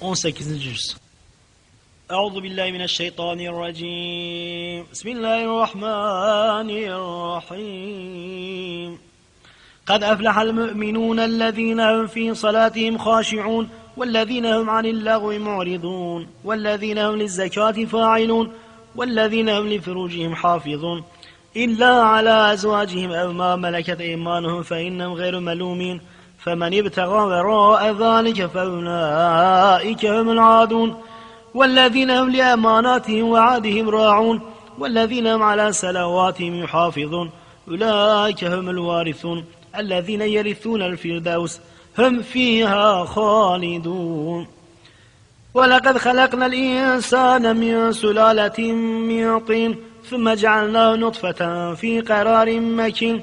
18. cüz بسم الله الرحمن الرحيم قد أفلح المؤمنون الذين هم في صلاتهم خاشعون والذين هم عن اللغو معرضون والذين هم للزكاة فاعلون والذين هم لفروجهم حافظون إلا على أزواجهم أو ما ملكت أيمانهم فإنهم غير ملومين فمن ابتغى وراء ذلك فأولئك هم العادون. والذين هم لأماناتهم وعادهم راعون. والذين هم على سلواتهم يحافظون. أولئك هم الوارثون. الذين يرثون الفردوس هم فيها خالدون. ولقد خلقنا الإنسان من سلالة من طين ثم جعلناه نطفة في قرار مكين.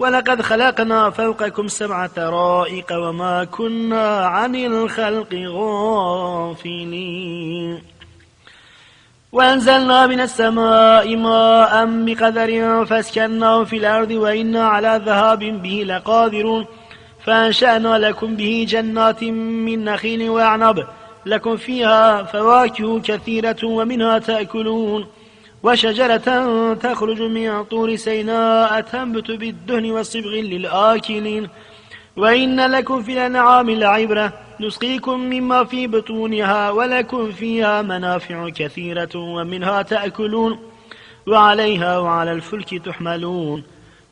ولقد خلقنا فوقكم سبع طرائق وما كنا عن الخلق غافلين. وأنزلنا من السماء ماء بقدر فاسكناه في الأرض وإنا على ذهاب به لقادرون. فأنشأنا لكم به جنات من نخيل وأعنب لكم فيها فواكه كثيرة ومنها تأكلون. وشجرة تخرج من طور سيناء تنبت بالدهن والصبغ للآكلين. وإن لكم في الأنعام لعبرة نسقيكم مما في بطونها ولكم فيها منافع كثيرة ومنها تأكلون. وعليها وعلى الفلك تحملون.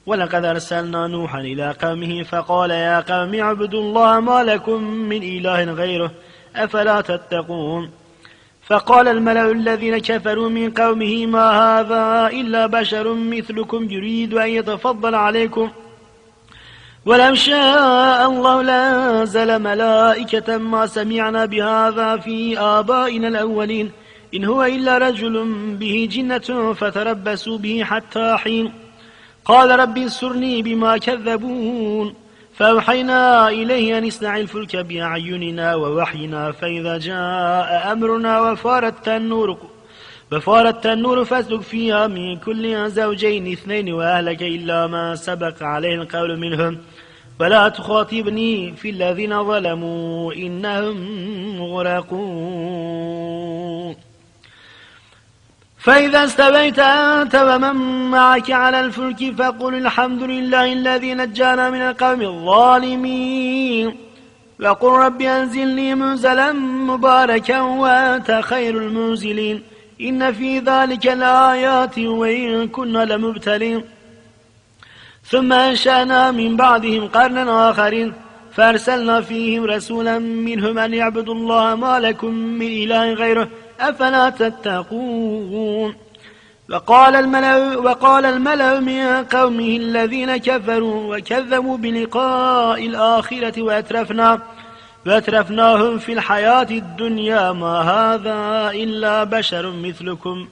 ولقد أرسلنا نوحا إلى قومه فقال يا قوم اعبدوا الله ما لكم من إله غيره أفلا تتقون؟ فقال الملأ الذين كفروا من قومه ما هذا إلا بشر مثلكم يريد أن يتفضل عليكم. ولو شاء الله لأنزل ملائكة ما سمعنا بهذا في آبائنا الأولين. إن هو إلا رجل به جنة فتربسوا به حتى حين. قال رب انصرني بما كذبون. فأوحينا إليه أن اصنع الفلك بأعيننا ووحينا فإذا جاء أمرنا وفارت النور وفارت النور فاسلك فيها من كل زوجين اثنين وأهلك إلا ما سبق عليه القول منهم. ولا تخاطبني في الذين ظلموا إنهم مغرقون. فإذا استويت أنت ومن معك على الفلك فقل الحمد لله الذي نجانا من القوم الظالمين. وقل رب أنزلني منزلا مباركا وأنت خير المنزلين. إن في ذلك لآيات وإن كنا لمبتلين. ثم أنشأنا من بعدهم قرنا آخرين. فأرسلنا فيهم رسولا منهم أن يعبدوا الله ما لكم من إله غيره. أفلا تتقون؟ وقال الملأ, وقال الملأ من قومه الذين كفروا وكذبوا بلقاء الآخرة وأترفنا وأترفناهم في الحياة الدنيا ما هذا إلا بشر مثلكم.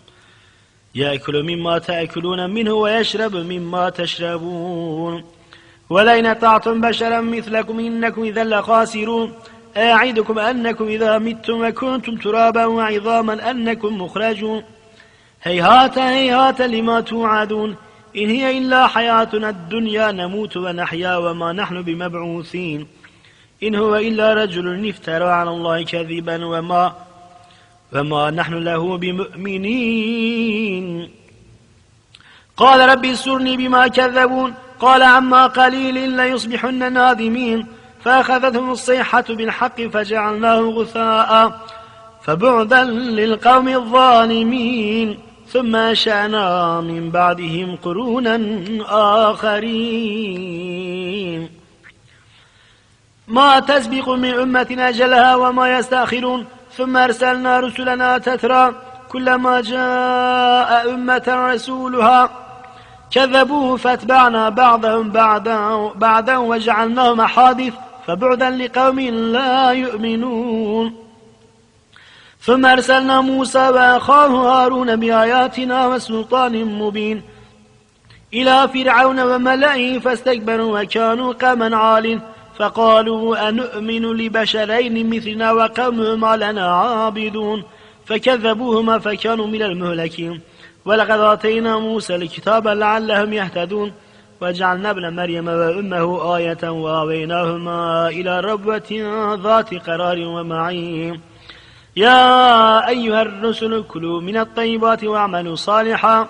يأكل مما تأكلون منه ويشرب مما تشربون. ولئن أطعتم بشرا مثلكم إنكم إذا لخاسرون. أعدكم أنكم إذا متم وكنتم ترابا وعظاما أنكم مخرجون. هيهات هيهات لما توعدون. إن هي إلا حياتنا الدنيا نموت ونحيا وما نحن بمبعوثين. إن هو إلا رجل افترى على الله كذبا وما فما نحن له بمؤمنين. قال رب اسرني بما كذبون. قال عما قليل ليصبحن نادمين. فأخذتهم الصيحة بالحق فجعلناه غثاء فبعدا للقوم الظالمين ثم أنشأنا من بعدهم قرونا آخرين. ما تسبق من أمة أجلها وما يستأخرون. ثم أرسلنا رسلنا تترى كلما جاء أمة رسولها كذبوه فاتبعنا بعضهم بعدا, بعدا وجعلناهم أحاديث فبعدا لقوم لا يؤمنون. ثم أرسلنا موسى وأخاه هارون بآياتنا وسلطان مبين إلى فرعون وملئه فاستكبروا وكانوا قوما عال فقالوا أنؤمن لبشرين مثلنا وقومهما لنا عابدون. فكذبوهما فكانوا من المهلكين. ولقد آتينا موسى الكتاب لعلهم يهتدون. وجعلنا ابن مريم وأمه آية وآويناهما إلى ربوة ذات قرار ومعين. يا أيها الرسل كلوا من الطيبات واعملوا صالحا.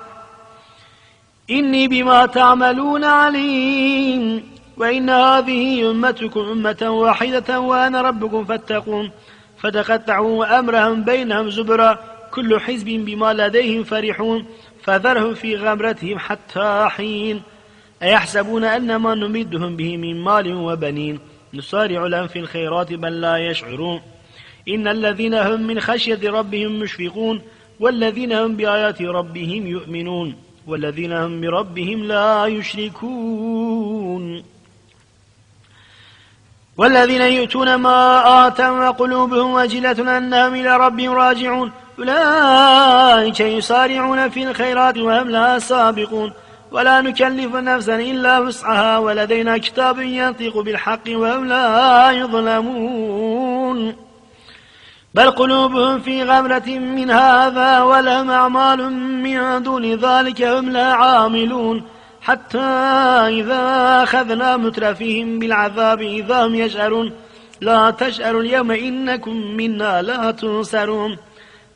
إني بما تعملون عليم. وإن هذه أمتكم أمة واحدة وأنا ربكم فاتقون. فتقطعوا أمرهم بينهم زبرا. كل حزب بما لديهم فرحون. فذرهم في غمرتهم حتى حين. أيحسبون أن ما نمدهم به من مال وبنين؟ نصارع لهم في الخيرات بل لا يشعرون. إن الذين هم من خشية ربهم مشفقون والذين هم بآيات ربهم يؤمنون والذين هم بربهم لا يشركون. والذين يؤتون ما آتوا وقلوبهم وجلة أنهم إلى ربهم راجعون. أولئك يسارعون في الخيرات وهم لها سابقون. ولا نكلف نفسا إلا وسعها ولدينا كتاب ينطق بالحق وهم لا يظلمون. بل قلوبهم في غمرة من هذا ولهم أعمال من دون ذلك هم لا عاملون. حتى إذا أخذنا مترفيهم بالعذاب إذا هم يشعرون. لا تشعروا اليوم إنكم منا لا تنصرون.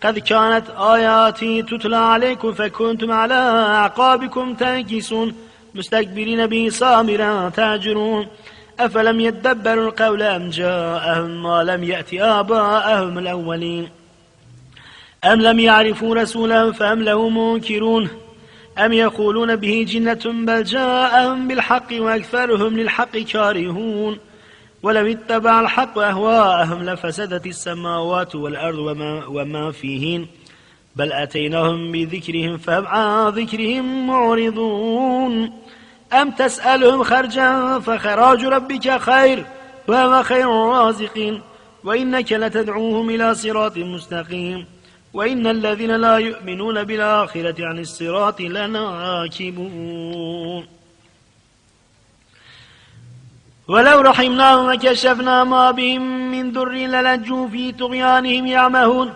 قد كانت آياتي تتلى عليكم فكنتم على أعقابكم تنكسون مستكبرين به صامرا تاجرون. أفلم يدبروا القول أم جاءهم ما لم يأت آباءهم الأولين؟ أم لم يعرفوا رسولا فأم له منكرون؟ أم يقولون به جنة بل جاءهم بالحق وأكثرهم للحق كارهون؟ ولو اتبع الحق أهواءهم لفسدت السماوات والأرض وما, وما فيهن. بل أتيناهم بذكرهم فهم عن ذكرهم معرضون. أم تسألهم خرجا فخراج ربك خير وهو خير الرازقين وإنك لتدعوهم إلى صراط مستقيم. وإن الذين لا يؤمنون بالآخرة عن الصراط لناكبون. ولو رحمناهم وكشفنا ما بهم من در للجوا في طغيانهم يعمهون.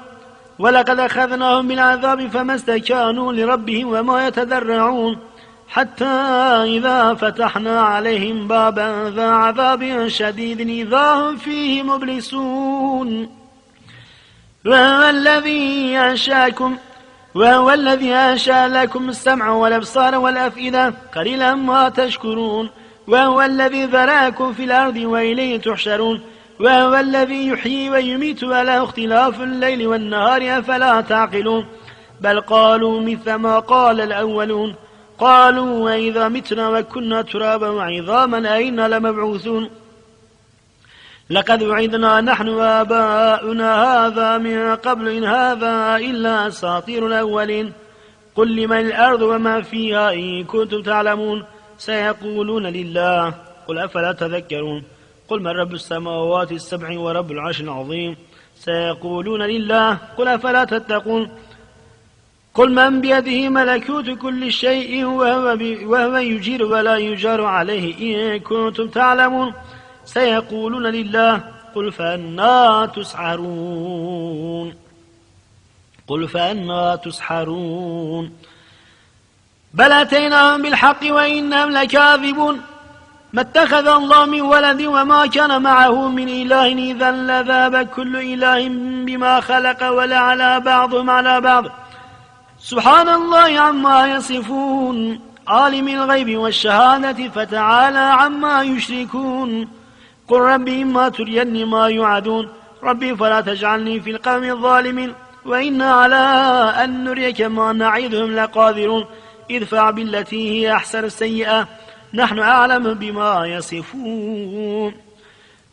ولقد أخذناهم بالعذاب فما استكانوا لربهم وما يتدرعون حتى إذا فتحنا عليهم بابا ذا عذاب شديد إذا هم فيه مبلسون. وهو الذي أنشاكم وهو الذي أنشأ لكم السمع والأبصار والأفئدة. قليلا ما تشكرون. وهو الذي ذراكم في الأرض وإليه تحشرون وهو الذي يحيي ويميت ولا اختلاف الليل والنهار أفلا تعقلون بل قالوا مثل ما قال الأولون قالوا وإذا متنا وكنا ترابا وعظاما أئنا لمبعوثون لقد وعدنا نحن وآباؤنا هذا من قبل إن هذا إلا أساطير الأولين قل لمن الأرض وما فيها إن كنتم تعلمون سيقولون لله. قل أفلا تذكرون؟ قل من رب السماوات السبع ورب العرش العظيم؟ سيقولون لله. قل أفلا تتقون؟ قل من بيده ملكوت كل شيء وهو, وهو يجير ولا يجار عليه إن كنتم تعلمون. سيقولون لله. قل فأنا تسحرون. قل فأنا تسحرون. بل أتيناهم بالحق وإنهم لكاذبون. ما اتخذ الله من ولد وما كان معه من إله إذا لذاب كل إله بما خلق ولعلى بعضهم على بعض. سبحان الله عما يصفون عالم الغيب والشهادة فتعالى عما يشركون. قل ربي إما تريني ما يعدون ربي فلا تجعلني في القوم الظالمين. وإنا على أن نريك ما نعيدهم لقادرون. ادفع بالتي هي أحسن السيئة. نحن أعلم بما يصفون.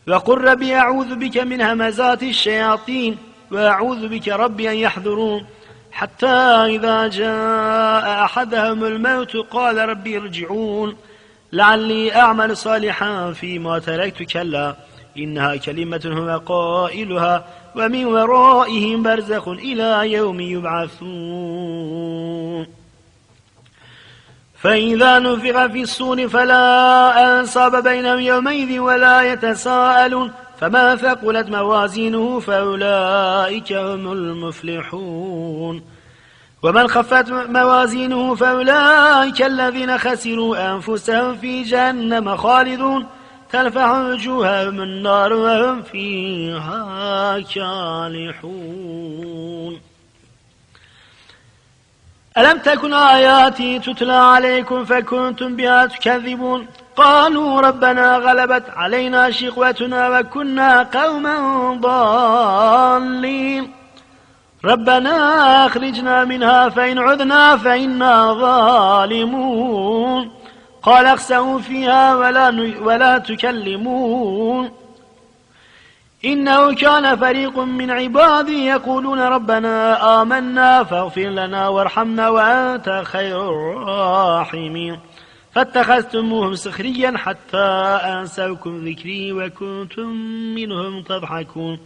وقل ربي أعوذ بك من همزات الشياطين وأعوذ بك ربي أن يحضرون. حتى إذا جاء أحدهم الموت قال ربي ارجعون. لعلي أعمل صالحا فيما تركت كلا. إنها كلمة هو قائلها ومن ورائهم برزخ إلى يوم يبعثون. فإذا نفخ في الصور فلا أنصاب بينهم يومئذ ولا يتساءلون. فما ثقلت موازينه فأولئك هم المفلحون. ومن خفت موازينه فأولئك الذين خسروا أنفسهم في جهنم خالدون. تلفح وجوههم النار وهم فيها كالحون. ألم تكن آياتي تتلى عليكم فكنتم بها تكذبون؟ قالوا ربنا غلبت علينا شقوتنا وكنا قوما ضالين. ربنا أخرجنا منها فإن عذنا فإنا ظالمون. قال اخسئوا فيها ولا, ولا تكلمون. إنه كان فريق من عبادي يقولون ربنا آمنا فاغفر لنا وارحمنا وأنت خير الراحمين. فاتخذتموهم سخريا حتى أنسوكم ذكري وكنتم منهم تضحكون.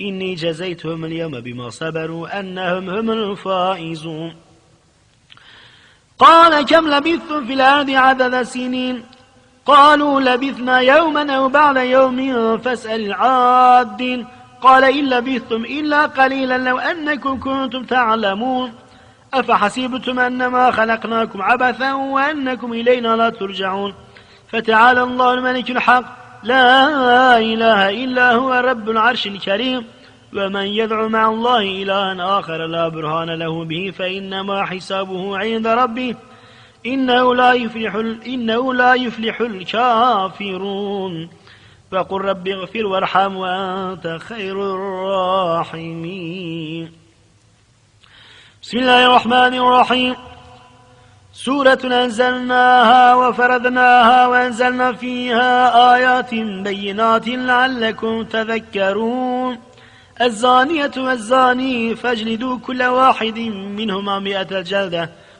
إني جزيتهم اليوم بما صبروا أنهم هم الفائزون. قال كم لبثتم في الأرض عدد سنين؟ قالوا لبثنا يوما أو بعد يوم فاسأل العادين قال إن لبثتم إلا قليلا لو أنكم كنتم تعلمون. أفحسبتم أنما خلقناكم عبثا وأنكم إلينا لا ترجعون. فتعالى الله الملك الحق. لا إله إلا هو رب العرش الكريم. ومن يدعو مع الله إلها آخر لا برهان له به فإنما حسابه عند ربه. إنه لا يفلح, إنه لا يفلح الكافرون. فقل رب اغفر وارحم وأنت خير الراحمين. بسم الله الرحمن الرحيم. سورة أنزلناها وفرضناها وأنزلنا فيها آيات بينات لعلكم تذكرون. الزانية والزاني فاجلدوا كل واحد منهما مئة جلدة.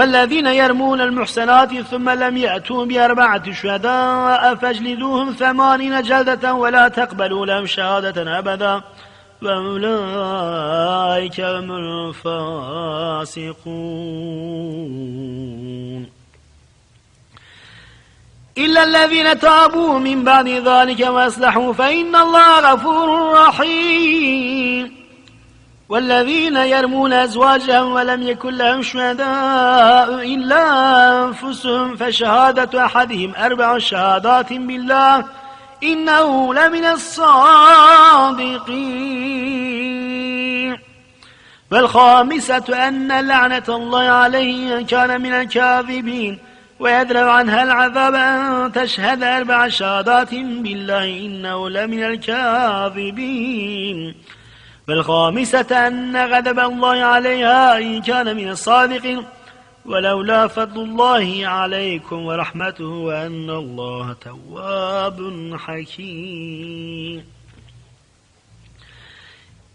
والذين يرمون المحسنات ثم لم يأتوا بأربعة شهداء فاجلدوهم ثمانين جلدة ولا تقبلوا لهم شهادة أبدا وأولئك هم الفاسقون. إلا الذين تابوا من بعد ذلك وأصلحوا فإن الله غفور رحيم. والذين يرمون أزواجهم ولم يكن لهم شهداء إلا أنفسهم فشهادة أحدهم أربع شهادات بالله إنه لمن الصادقين. والخامسة أن لعنة الله عليه إن كان من الكاذبين ويدرع عنها العذاب أن تشهد أربع شهادات بالله إنه لمن الكاذبين. والخامسة أن غضب الله عليها إن كان من الصادقين ولولا فضل الله عليكم ورحمته وأن الله تواب حكيم.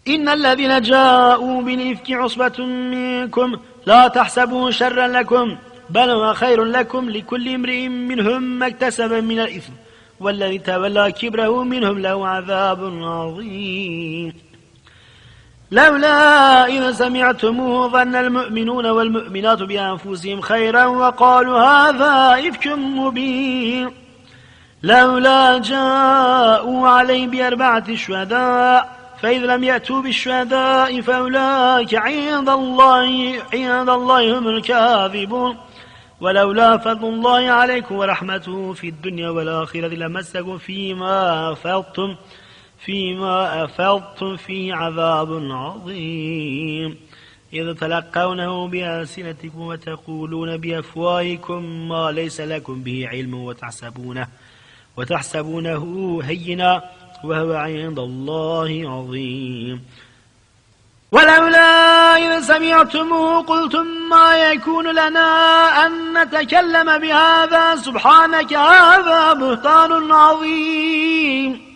إن الذين جاءوا بالإفك عصبة منكم لا تحسبوا شرا لكم بل هو خير لكم لكل امرئ منهم ما اكتسب من الإثم والذي تولى كبره منهم له عذاب عظيم. لولا إذا سمعتموه ظن المؤمنون والمؤمنات بأنفسهم خيرا وقالوا هذا إفك مبين. لولا جاءوا عليه بأربعة شهداء فإذ لم يأتوا بالشهداء فأولئك عند الله عند الله هم الكاذبون. ولولا فضل الله عليكم ورحمته في الدنيا والآخرة لمسكم فيما أفضتم فيما أفضتم فيه عذاب عظيم. إذ تلقونه بألسنتكم وتقولون بأفواهكم ما ليس لكم به علم وتحسبونه وتحسبونه هينا وهو عند الله عظيم. ولولا إذ سمعتموه قلتم ما يكون لنا أن نتكلم بهذا سبحانك هذا بهتان عظيم.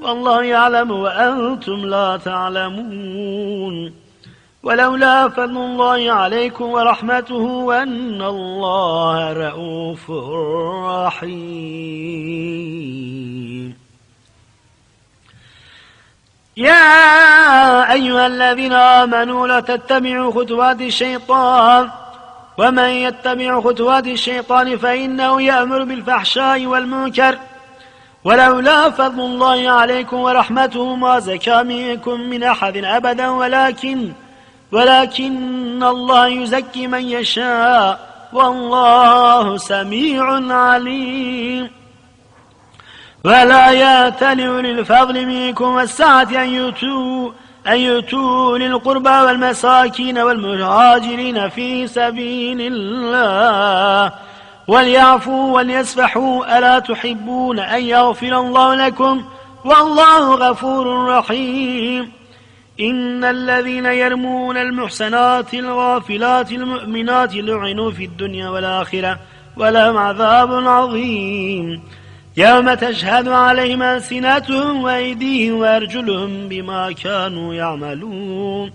والله يعلم وأنتم لا تعلمون. ولولا فضل الله عليكم ورحمته وأن الله رؤوف رحيم. يا أيها الذين آمنوا لا تتبعوا خطوات الشيطان. ومن يتبع خطوات الشيطان فإنه يأمر بالفحشاء والمنكر. ولولا فضل الله عليكم ورحمته ما زكى منكم من أحد أبدا ولكن ولكن الله يزكي من يشاء. والله سميع عليم. ولا ياتل للفضل منكم والسعة أن يؤتوا أن يؤتوا للقربى والمساكين والمهاجرين في سبيل الله. وليعفوا وليسفحوا ألا تحبون أن يغفر الله لكم؟ والله غفور رحيم. إن الذين يرمون المحسنات الغافلات المؤمنات لعنوا في الدنيا والآخرة ولهم عذاب عظيم. يوم تشهد عليهم ألسنتهم وأيديهم وأرجلهم بما كانوا يعملون.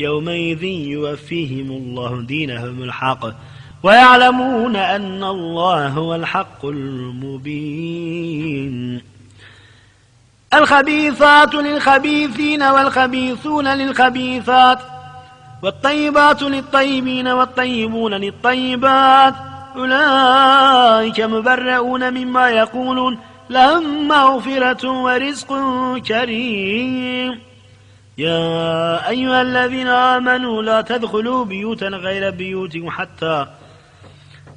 يومئذ يوفيهم الله دينهم الحق. ويعلمون أن الله هو الحق المبين. الخبيثات للخبيثين والخبيثون للخبيثات والطيبات للطيبين والطيبون للطيبات. أولئك مبرؤون مما يقولون لهم مغفرة ورزق كريم. يا أيها الذين آمنوا لا تدخلوا بيوتا غير بيوتكم حتى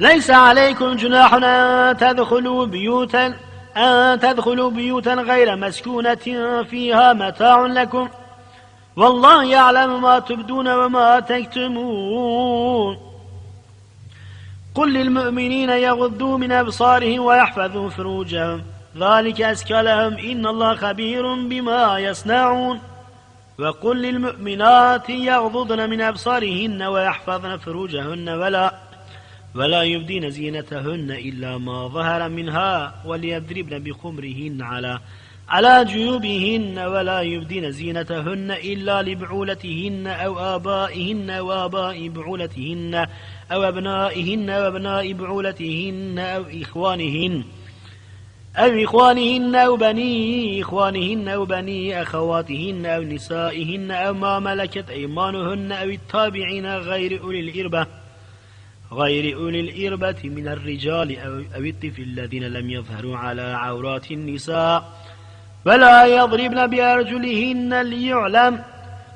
ليس عليكم جناح أن تدخلوا بيوتا أن تدخلوا بيوتا غير مسكونة فيها متاع لكم. والله يعلم ما تبدون وما تكتمون. قل للمؤمنين يغضوا من أبصارهم ويحفظوا فروجهم. ذلك أزكى لهم إن الله خبير بما يصنعون. وقل للمؤمنات يغضضن من أبصارهن ويحفظن فروجهن. ولا ولا يبدين زينتهن إلا ما ظهر منها وليضربن بخمرهن على على جيوبهن ولا يبدين زينتهن إلا لبعولتهن أو آبائهن وآباء بعولتهن أو أبنائهن وأبناء بعولتهن أو إخوانهن أو إخوانهن أو بني إخوانهن أو بني أخواتهن أو نسائهن أو ما ملكت أيمانهن أو التابعين غير أولي الإربة غير أولي الإربة من الرجال أو الطفل الذين لم يظهروا على عورات النساء. ولا يضربن بأرجلهن ليعلم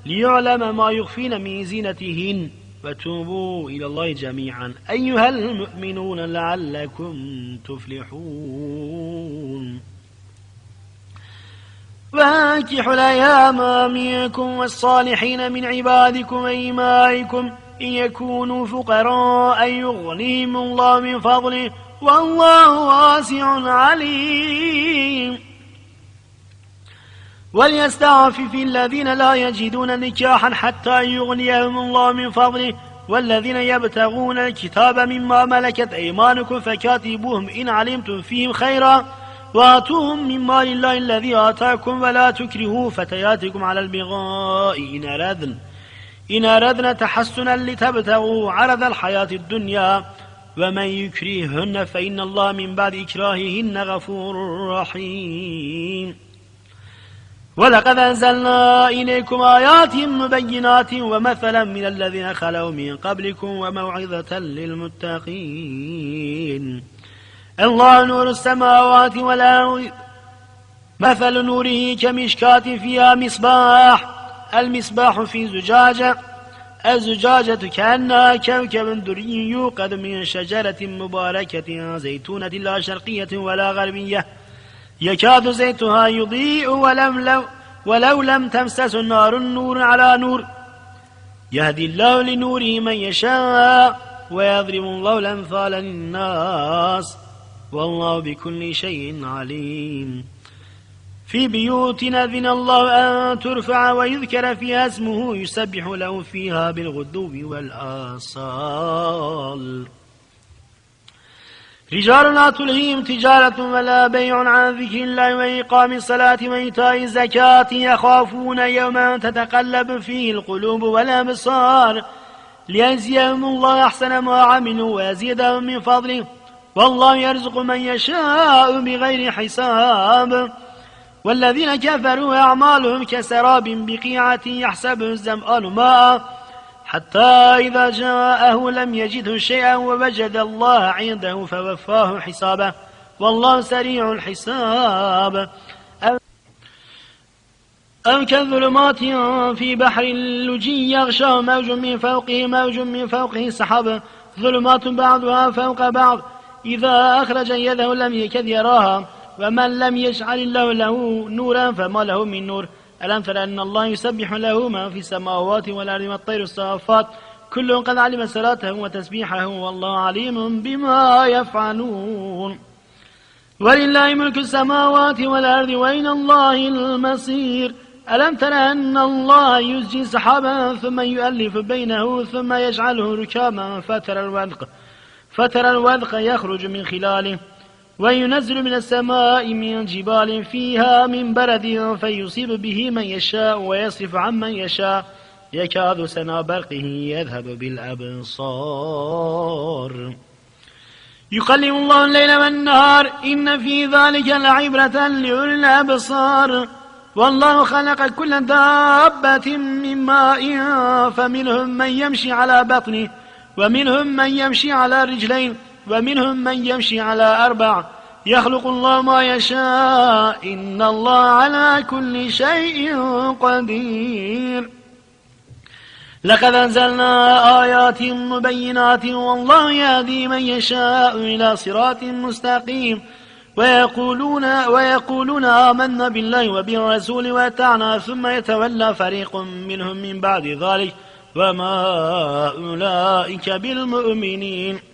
ليعلم ما يخفين من زينتهن. وتوبوا إلى الله جميعا. أيها المؤمنون لعلكم تفلحون. وانكحوا الأيام منكم والصالحين من عبادكم وإيمائكم. إن يكونوا فقراء يغنيهم الله من فضله والله واسع عليم. وليستعفف الذين لا يجدون نكاحا حتى يغنيهم الله من فضله والذين يبتغون الكتاب مما ملكت أيمانكم فكاتبوهم إن علمتم فيهم خيرا وآتوهم من مال الله الذي آتاكم ولا تكرهوا فتياتكم على البغاء إن أردن إن أردنا تحسنا لتبتغوا عرض الحياة الدنيا ومن يكرههن فإن الله من بعد إكراههن غفور رحيم. ولقد أنزلنا إليكم آيات مبينات ومثلا من الذين خلوا من قبلكم وموعظة للمتقين. الله نور السماوات والأرض مثل نوره كمشكاة فيها مصباح المصباح في زجاجة. الزجاجة كأنها كوكب دري يوقد من شجرة مباركة زيتونة لا شرقية ولا غربية. يكاد زيتها يضيء ولم لو ولو لم تمسس النار النور على نور. يهدي الله لنوره من يشاء ويضرب الله الأمثال للناس. والله بكل شيء عليم. في بيوت أذن الله أن ترفع ويذكر فيها اسمه يسبح له فيها بالغدو والآصال. رجال لا تلهيهم تجارة ولا بيع عن ذكر الله وإقام الصلاة وإيتاء الزكاة يخافون يوما تتقلب فيه القلوب والأبصار ليجزيهم الله أحسن ما عملوا ويزيدهم من فضله. والله يرزق من يشاء بغير حساب. والذين كفروا أعمالهم كسراب بقيعة يحسبه الزمآن ماء حتى إذا جاءه لم يجده شيئا ووجد الله عنده فوفاه حسابه. والله سريع الحساب. أم كالظلمات في بحر اللجي يغشى موج من فوقه موج من فوقه سحاب ظلمات بعضها فوق بعض. إذا أخرج يده لم يكد يراها. ومن لم يجعل الله له نورا فما له من نور. ألم تر أن الله يسبح له ما في السماوات والأرض والطير الصافات؟ كل قد علم صلاته وتسبيحه والله عليم بما يفعلون. ولله ملك السماوات والأرض وإلى الله المصير؟ ألم تر أن الله يزجي سحابا ثم يؤلف بينه ثم يجعله ركاما فترى الودق فترى الودق يخرج من خلاله. وينزل من السماء من جبال فيها من برد فيصيب به من يشاء ويصرف عن من يشاء. يكاد سنا برقه يذهب بالأبصار. يقلم الله الليل والنهار إن في ذلك لعبرة لأولي الأبصار والله خلق كل دابة من ماء فمنهم من يمشي على بطنه ومنهم من يمشي على رجلين. ومنهم من يمشي على أربع يخلق الله ما يشاء إن الله على كل شيء قدير. لقد أنزلنا آيات مبينات والله يهدي من يشاء إلى صراط مستقيم. ويقولون, ويقولون آمنا بالله وبالرسول واتعنا ثم يتولى فريق منهم من بعد ذلك. وما أولئك بالمؤمنين.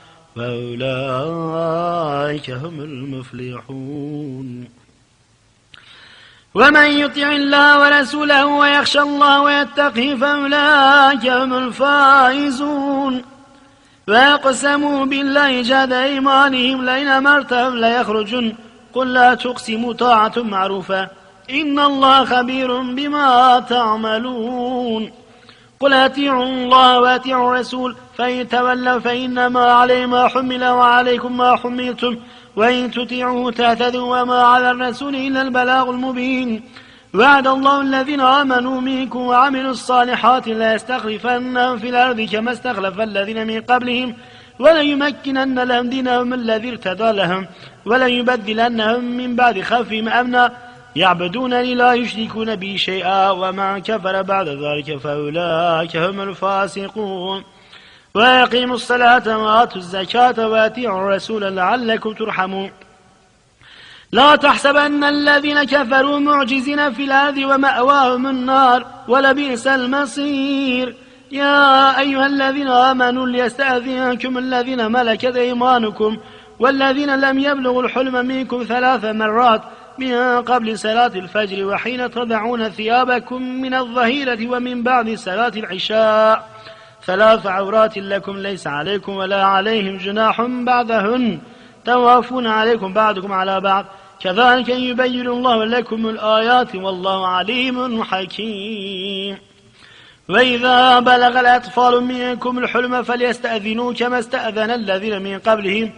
فأولئك هم المفلحون. ومن يطع الله ورسوله ويخشى الله ويتقه فأولئك هم الفائزون. ويقسموا بالله جاد إيمانهم لئن أمرتهم ليخرجن. قل لا تقسموا طاعة معروفة. إن الله خبير بما تعملون. قل أتيعوا الله وأتيعوا الرسول فإن تولوا فإنما عليه ما حمل وعليكم ما حملتم وإن تطيعوه تهتدوا وما على الرسول إلا البلاغ المبين. وعد الله الذين آمنوا منكم وعملوا الصالحات لا يستخلفنهم في الأرض كما استخلف الذين من قبلهم وليمكنن لهم دينهم الذي ارتدى لهم وليبدلنهم من بعد خوفهم أمنا. يعبدونني لا يشركون بي شيئا ومن كفر بعد ذلك فأولئك هم الفاسقون. ويقيموا الصلاة وآتوا الزكاة واتيعوا الرسول لعلكم ترحمون. لا تحسبن الذين كفروا معجزين في الأرض ومأواهم النار ولبئس المصير. يا أيها الذين آمنوا ليستأذنكم الذين ملكت أيمانكم والذين لم يبلغوا الحلم منكم ثلاث مرات من قبل صلاة الفجر وحين تضعون ثيابكم من الظهيرة ومن بعد صلاة العشاء. ثلاث عورات لكم ليس عليكم ولا عليهم جناح بعدهن توافون عليكم بعضكم على بعض. كذلك يبين الله لكم الآيات والله عليم حكيم. وإذا بلغ الأطفال منكم الحلم فليستأذنوا كما استأذن الذين من قبلهم.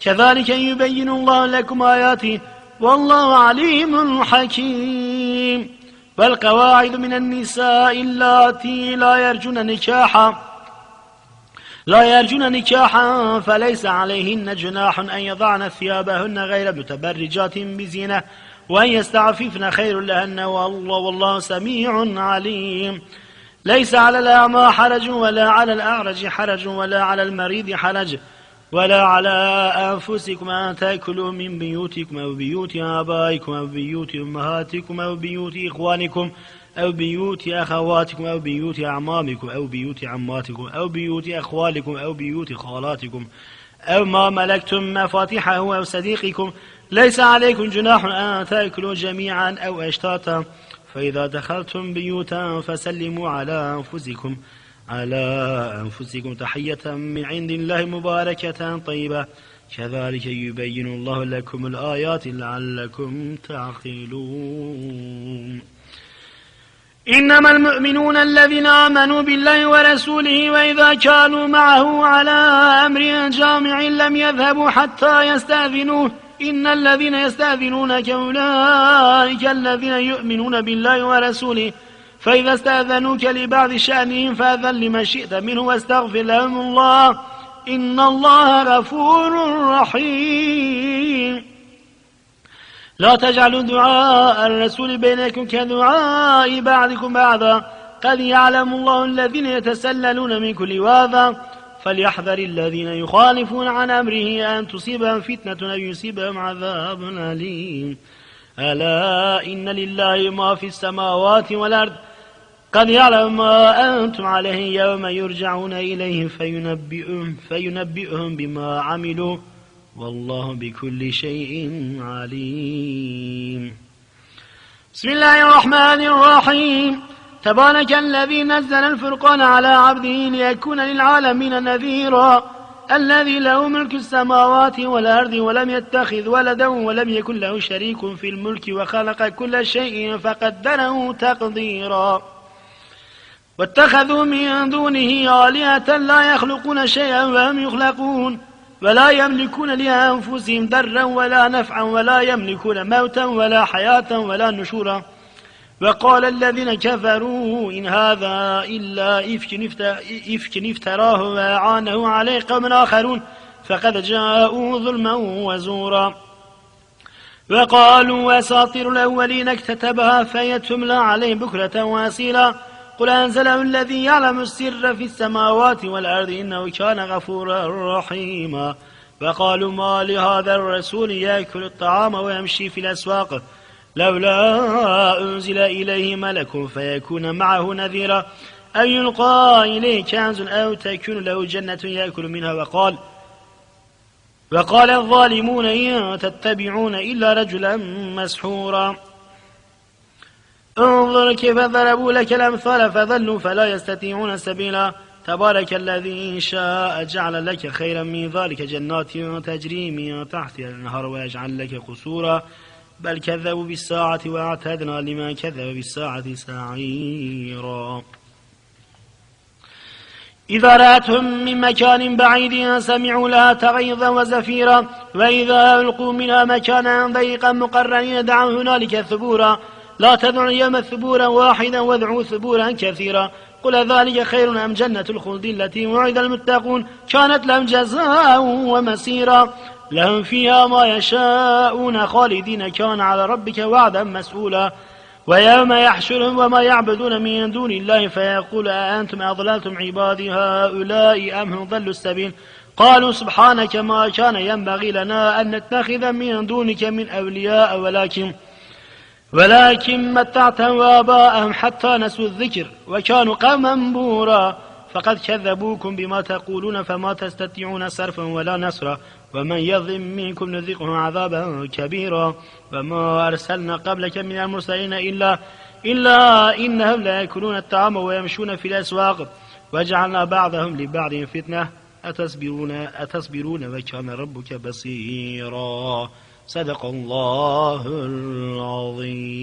كذلك يبين الله لكم آياته والله عليم حكيم. والقواعد من النساء اللاتي لا يرجون نكاحا لا يرجون نكاحا فليس عليهن جناح أن يضعن ثيابهن غير متبرجات بزينة وأن يستعففن خير لهن. والله والله سميع عليم. ليس على الأعمى حرج ولا على الأعرج حرج ولا على المريض حرج. ولا على أنفسكم أن تأكلوا من بيوتكم أو بيوت آبائكم أو بيوت أمهاتكم أو بيوت إخوانكم أو بيوت أخواتكم أو بيوت أعمامكم أو بيوت عماتكم أو بيوت أخوالكم أو بيوت خالاتكم أو ما ملكتم مفاتيحه أو صديقكم ليس عليكم جناح أن تأكلوا جميعا أو أشتاتا فإذا دخلتم بيوتا فسلموا على أنفسكم على أنفسكم تحية من عند الله مباركة طيبة. كذلك يبين الله لكم الآيات لعلكم تعقلون. إنما المؤمنون الذين آمنوا بالله ورسوله وإذا كانوا معه على أمر جامع لم يذهبوا حتى يستأذنوه. إن الذين يستأذنونك أولئك الذين يؤمنون بالله ورسوله. فإذا استأذنوك لبعض شأنهم فأذن لمن شئت منه واستغفر لهم الله إن الله غفور رحيم. لا تجعلوا دعاء الرسول بينكم كدعاء بعضكم بعضا. قد يعلم الله الذين يتسللون من كل واذا فليحذر الذين يخالفون عن أمره أن تصيبهم فتنة أو يصيبهم عذاب أليم. ألا إن لله ما في السماوات والأرض قد يعلم ما أنتم عليه يوم يرجعون إليه فينبئهم, فينبئهم بما عملوا والله بكل شيء عليم. بسم الله الرحمن الرحيم. تبارك الذي نزل الفرقان على عبده ليكون للعالمين نذيرا. الذي له ملك السماوات والأرض ولم يتخذ ولدا ولم يكن له شريك في الملك وخلق كل شيء فقدره تقديرا. واتخذوا من دونه آلهة لا يخلقون شيئا وهم يخلقون ولا يملكون لأنفسهم ضرا ولا نفعا ولا يملكون موتا ولا حياة ولا نشورا. وقال الذين كفروا إن هذا إلا إفك افتراه وأعانه عليه قوم آخرون فقد جاءوا ظلما وزورا. وقالوا أساطير الأولين اكتتبها فيتملى عليه بكرة واسيلا قل أنزله الذي يعلم السر في السماوات والأرض إنه كان غفورا رحيما وقالوا ما لهذا الرسول يأكل الطعام ويمشي في الأسواق لولا أنزل إليه ملك فيكون معه نذيرا. أو يلقى إليه كنز أو تكون له جنة يأكل منها؟ وقال وقال الظالمون إن تتبعون إلا رجلا مسحورا. انظر كيف ضربوا لك الأمثال فظلوا فلا يستطيعون سبيلا. تبارك الذي إن شاء جعل لك خيرا من ذلك جنات تجري من تحتها النهر ويجعل لك قصورا. بل كذبوا بالساعة وأعتدنا لما كذب بالساعة سعيرا. إذا رأتهم من مكان بعيد سمعوا لها تغيظا وزفيرا. وإذا ألقوا منها مكانا ضيقا مقرنين دعوا هنالك ثبورا. لا تدعوا اليوم ثبورا واحدا وادعوا ثبورا كثيرا. قل ذلك خير أم جنة الخلد التي وعد المتقون؟ كانت لهم جزاء ومسيرا. لهم فيها ما يشاءون خالدين. كان على ربك وعدا مسؤولا. ويوم يحشرهم وما يعبدون من دون الله فيقول أأنتم أضللتم عبادي هؤلاء أم هم ضلوا السبيل؟ قالوا سبحانك ما كان ينبغي لنا أن نتخذ من دونك من أولياء ولكن ولكن متعتهم وآباءهم حتى نسوا الذكر وكانوا قوما بورا. فقد كذبوكم بما تقولون فما تستطيعون صرفا ولا نصرا. ومن يظلم منكم نذقه عذابا كبيرا. وما أرسلنا قبلك من المرسلين إلا إلا إنهم لا يأكلون الطعام ويمشون في الأسواق. وجعلنا بعضهم لبعض فتنة. أتصبرون أتصبرون وكان ربك بصيرا. صدق الله العظيم.